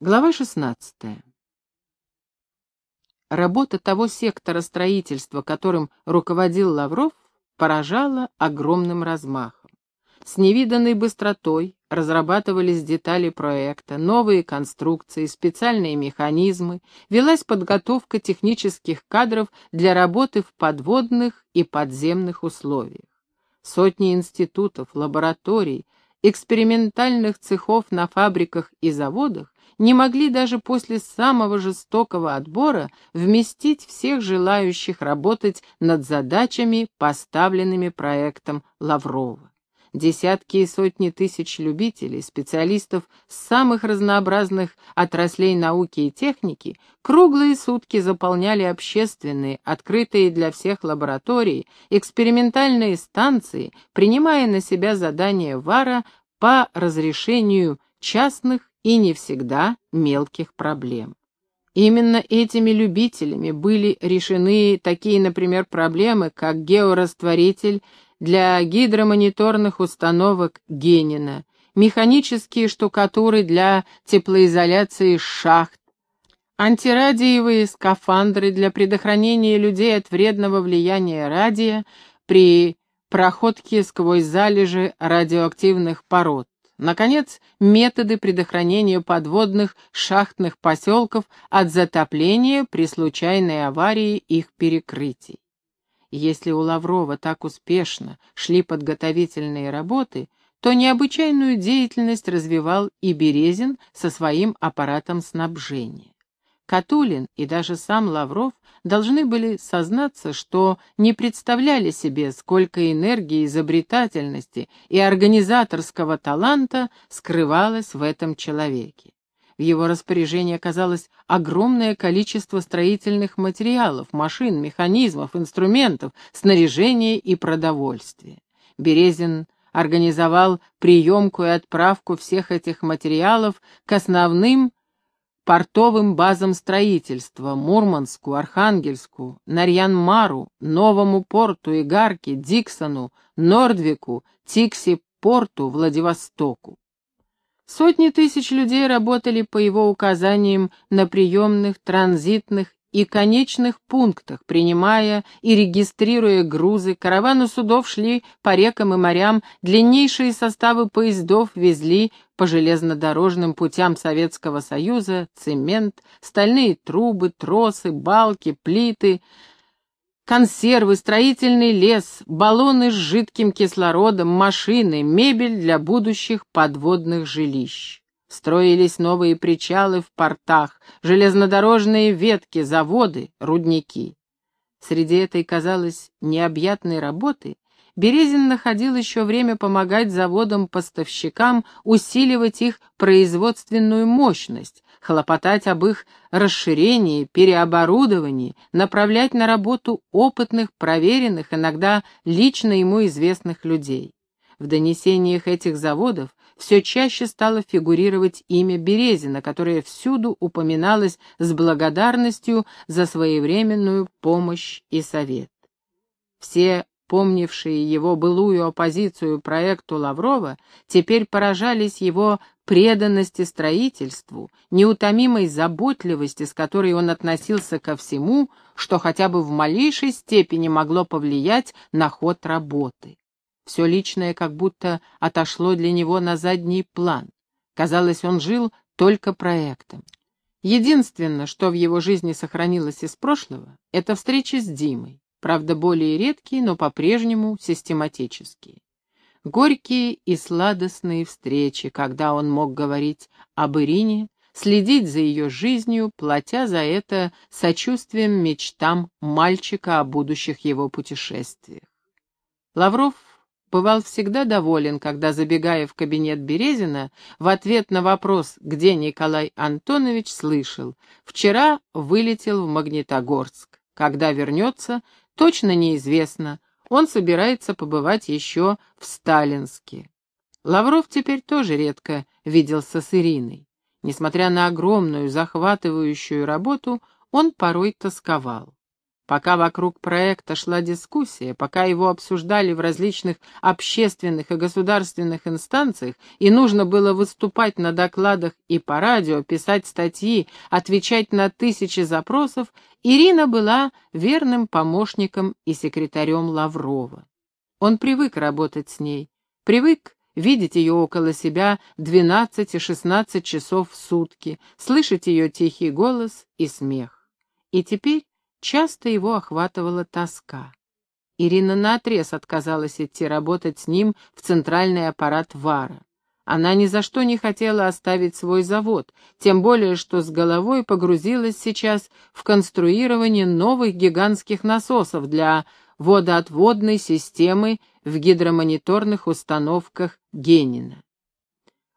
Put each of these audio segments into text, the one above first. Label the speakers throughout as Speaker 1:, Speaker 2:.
Speaker 1: Глава 16. Работа того сектора строительства, которым руководил Лавров, поражала огромным размахом. С невиданной быстротой разрабатывались детали проекта, новые конструкции, специальные механизмы, велась подготовка технических кадров для работы в подводных и подземных условиях. Сотни институтов, лабораторий, экспериментальных цехов на фабриках и заводах не могли даже после самого жестокого отбора вместить всех желающих работать над задачами, поставленными проектом Лаврова. Десятки и сотни тысяч любителей, специалистов самых разнообразных отраслей науки и техники круглые сутки заполняли общественные, открытые для всех лаборатории, экспериментальные станции, принимая на себя задания ВАРа по разрешению частных и не всегда мелких проблем. Именно этими любителями были решены такие, например, проблемы, как георастворитель для гидромониторных установок Генина, механические штукатуры для теплоизоляции шахт, антирадиевые скафандры для предохранения людей от вредного влияния радия при проходке сквозь залежи радиоактивных пород, Наконец, методы предохранения подводных шахтных поселков от затопления при случайной аварии их перекрытий. Если у Лаврова так успешно шли подготовительные работы, то необычайную деятельность развивал и Березин со своим аппаратом снабжения. Катулин и даже сам Лавров должны были сознаться, что не представляли себе, сколько энергии, изобретательности и организаторского таланта скрывалось в этом человеке. В его распоряжении оказалось огромное количество строительных материалов, машин, механизмов, инструментов, снаряжения и продовольствия. Березин организовал приемку и отправку всех этих материалов к основным портовым базам строительства Мурманску, Архангельску, Нарьян-Мару, Новому порту, Игарке, Диксону, Нордвику, Тикси-порту, Владивостоку. Сотни тысяч людей работали по его указаниям на приемных, транзитных и конечных пунктах, принимая и регистрируя грузы, караваны судов шли по рекам и морям, длиннейшие составы поездов везли по железнодорожным путям Советского Союза цемент, стальные трубы, тросы, балки, плиты, консервы, строительный лес, баллоны с жидким кислородом, машины, мебель для будущих подводных жилищ. Строились новые причалы в портах, железнодорожные ветки, заводы, рудники. Среди этой, казалось, необъятной работы Березин находил еще время помогать заводам-поставщикам усиливать их производственную мощность, хлопотать об их расширении, переоборудовании, направлять на работу опытных, проверенных, иногда лично ему известных людей. В донесениях этих заводов все чаще стало фигурировать имя Березина, которое всюду упоминалось с благодарностью за своевременную помощь и совет. Все помнившие его былую оппозицию проекту Лаврова, теперь поражались его преданности строительству, неутомимой заботливости, с которой он относился ко всему, что хотя бы в малейшей степени могло повлиять на ход работы. Все личное как будто отошло для него на задний план. Казалось, он жил только проектом. Единственное, что в его жизни сохранилось из прошлого, это встречи с Димой, правда, более редкие, но по-прежнему систематические. Горькие и сладостные встречи, когда он мог говорить об Ирине, следить за ее жизнью, платя за это сочувствием мечтам мальчика о будущих его путешествиях. Лавров бывал всегда доволен, когда, забегая в кабинет Березина, в ответ на вопрос, где Николай Антонович, слышал, вчера вылетел в Магнитогорск. Когда вернется, точно неизвестно, он собирается побывать еще в Сталинске. Лавров теперь тоже редко виделся с Ириной. Несмотря на огромную, захватывающую работу, он порой тосковал. Пока вокруг проекта шла дискуссия, пока его обсуждали в различных общественных и государственных инстанциях, и нужно было выступать на докладах и по радио, писать статьи, отвечать на тысячи запросов, Ирина была верным помощником и секретарем Лаврова. Он привык работать с ней, привык видеть ее около себя 12-16 часов в сутки, слышать ее тихий голос и смех. И теперь Часто его охватывала тоска. Ирина наотрез отказалась идти работать с ним в центральный аппарат ВАРа. Она ни за что не хотела оставить свой завод, тем более что с головой погрузилась сейчас в конструирование новых гигантских насосов для водоотводной системы в гидромониторных установках Генина.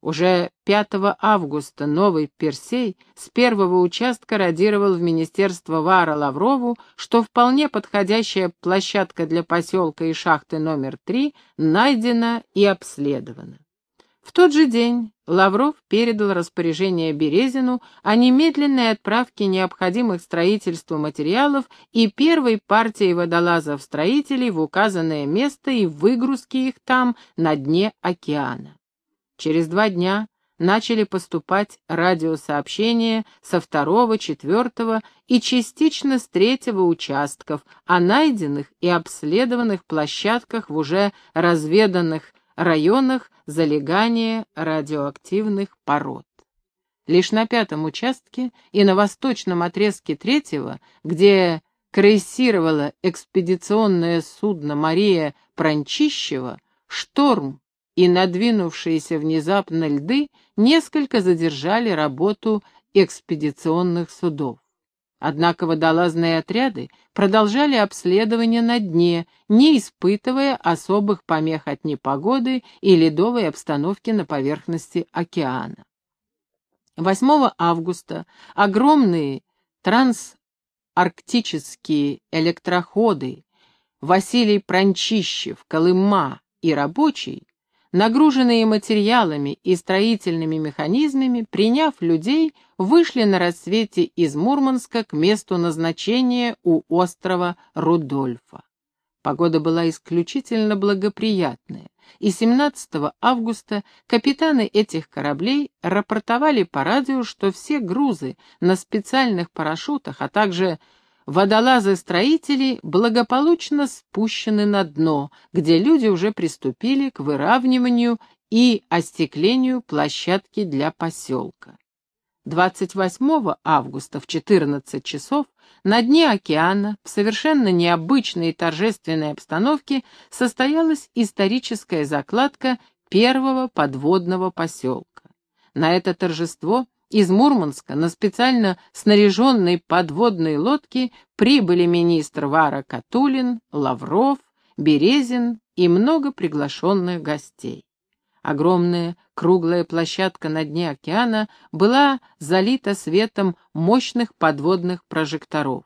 Speaker 1: Уже 5 августа новый Персей с первого участка радировал в министерство Вара Лаврову, что вполне подходящая площадка для поселка и шахты номер 3 найдена и обследована. В тот же день Лавров передал распоряжение Березину о немедленной отправке необходимых строительству материалов и первой партии водолазов-строителей в указанное место и выгрузки их там на дне океана. Через два дня начали поступать радиосообщения со второго, четвертого и частично с третьего участков о найденных и обследованных площадках в уже разведанных районах залегания радиоактивных пород. Лишь на пятом участке и на восточном отрезке третьего, где крейсировало экспедиционное судно Мария Пранчищева, шторм и надвинувшиеся внезапно льды несколько задержали работу экспедиционных судов. Однако водолазные отряды продолжали обследование на дне, не испытывая особых помех от непогоды и ледовой обстановки на поверхности океана. 8 августа огромные трансарктические электроходы Василий Пранчищев, Колыма и Рабочий нагруженные материалами и строительными механизмами, приняв людей, вышли на рассвете из Мурманска к месту назначения у острова Рудольфа. Погода была исключительно благоприятная, и 17 августа капитаны этих кораблей рапортовали по радио, что все грузы на специальных парашютах, а также водолазы-строители благополучно спущены на дно, где люди уже приступили к выравниванию и остеклению площадки для поселка. 28 августа в 14 часов на дне океана в совершенно необычной и торжественной обстановке состоялась историческая закладка первого подводного поселка. На это торжество из Мурманска на специально снаряженной подводной лодке прибыли министр Вара Катулин, Лавров, Березин и много приглашенных гостей. Огромная круглая площадка на дне океана была залита светом мощных подводных прожекторов.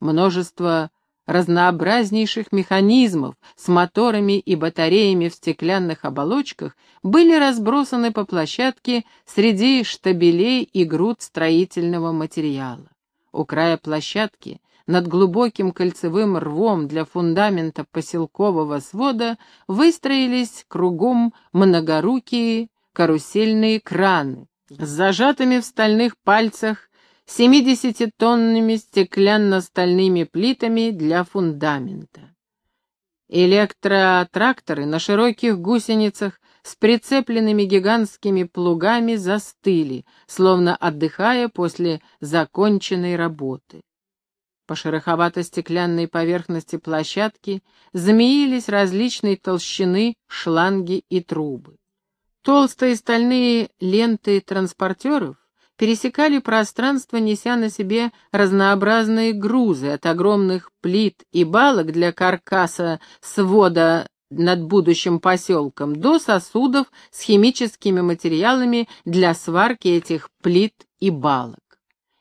Speaker 1: Множество разнообразнейших механизмов с моторами и батареями в стеклянных оболочках были разбросаны по площадке среди штабелей и груд строительного материала. У края площадки над глубоким кольцевым рвом для фундамента поселкового свода выстроились кругом многорукие карусельные краны с зажатыми в стальных пальцах 70-тонными стеклянно-стальными плитами для фундамента. Электротракторы на широких гусеницах с прицепленными гигантскими плугами застыли, словно отдыхая после законченной работы. По шероховато-стеклянной поверхности площадки змеились различной толщины шланги и трубы. Толстые стальные ленты транспортеров пересекали пространство, неся на себе разнообразные грузы, от огромных плит и балок для каркаса свода над будущим поселком до сосудов с химическими материалами для сварки этих плит и балок.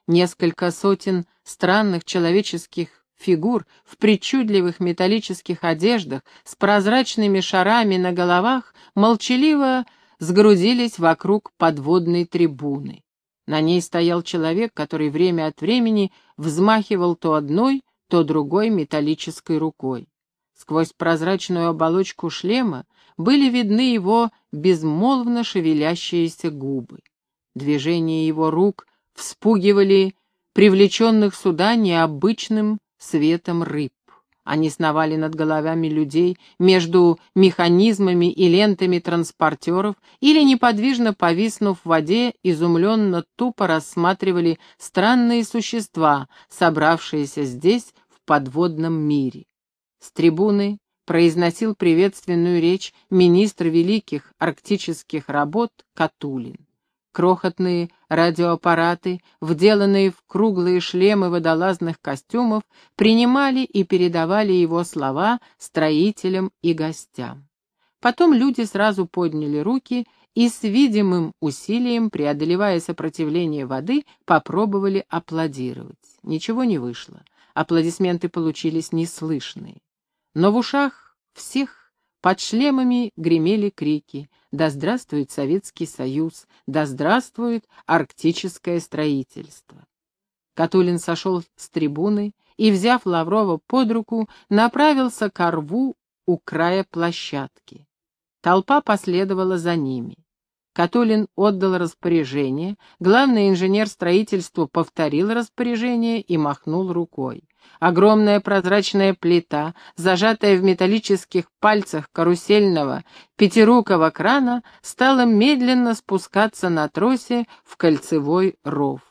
Speaker 1: Несколько сотен странных человеческих фигур в причудливых металлических одеждах с прозрачными шарами на головах молчаливо сгрудились вокруг подводной трибуны. На ней стоял человек, который время от времени взмахивал то одной, то другой металлической рукой. Сквозь прозрачную оболочку шлема были видны его безмолвно шевелящиеся губы. Движения его рук вспугивали привлеченных сюда необычным светом рыб. Они сновали над головами людей между механизмами и лентами транспортеров или, неподвижно повиснув в воде, изумленно тупо рассматривали странные существа, собравшиеся здесь, в подводном мире. С трибуны произносил приветственную речь министр великих арктических работ Катулин. Крохотные радиоаппараты, вделанные в круглые шлемы водолазных костюмов, принимали и передавали его слова строителям и гостям. Потом люди сразу подняли руки и с видимым усилием, преодолевая сопротивление воды, попробовали аплодировать. Ничего не вышло. Аплодисменты получились неслышные. Но в ушах всех под шлемами гремели крики «Да здравствует Советский Союз! Да здравствует арктическое строительство!» Катулин сошел с трибуны и, взяв Лаврова под руку, направился к рву у края площадки. Толпа последовала за ними. Катулин отдал распоряжение, главный инженер строительства повторил распоряжение и махнул рукой. Огромная прозрачная плита, зажатая в металлических пальцах карусельного пятирукого крана, стала медленно спускаться на тросе в кольцевой ров.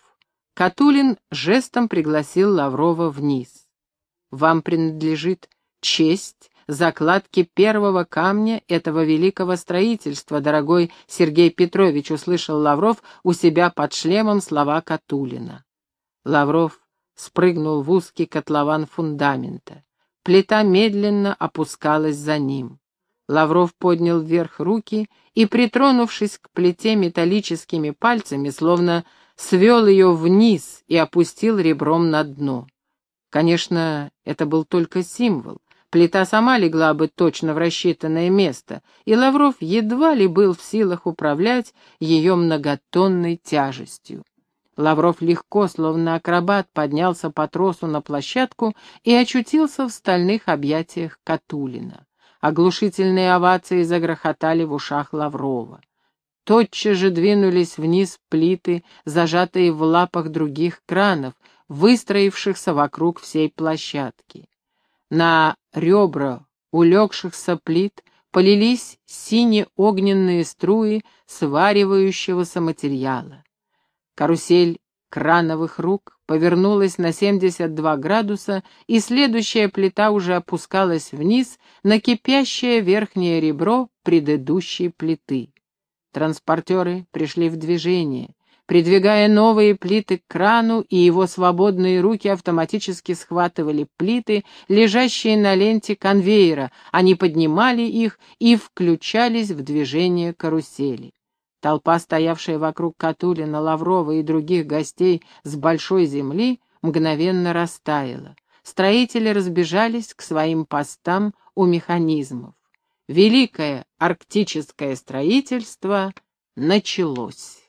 Speaker 1: Катулин жестом пригласил Лаврова вниз. «Вам принадлежит честь закладки первого камня этого великого строительства, дорогой Сергей Петрович», услышал Лавров у себя под шлемом слова Катулина. Лавров спрыгнул в узкий котлован фундамента. Плита медленно опускалась за ним. Лавров поднял вверх руки и, притронувшись к плите металлическими пальцами, словно свел ее вниз и опустил ребром на дно. Конечно, это был только символ. Плита сама легла бы точно в рассчитанное место, и Лавров едва ли был в силах управлять ее многотонной тяжестью. Лавров легко, словно акробат, поднялся по тросу на площадку и очутился в стальных объятиях Катулина. Оглушительные овации загрохотали в ушах Лаврова. Тотчас же двинулись вниз плиты, зажатые в лапах других кранов, выстроившихся вокруг всей площадки. На ребра улегшихся плит полились сине-огненные струи сваривающегося материала. Карусель крановых рук повернулась на 72 градуса, и следующая плита уже опускалась вниз на кипящее верхнее ребро предыдущей плиты. Транспортеры пришли в движение. Придвигая новые плиты к крану, и его свободные руки автоматически схватывали плиты, лежащие на ленте конвейера, они поднимали их и включались в движение карусели. Толпа, стоявшая вокруг Катулина, Лаврова и других гостей с большой земли, мгновенно растаяла. Строители разбежались к своим постам у механизмов. Великое арктическое строительство началось.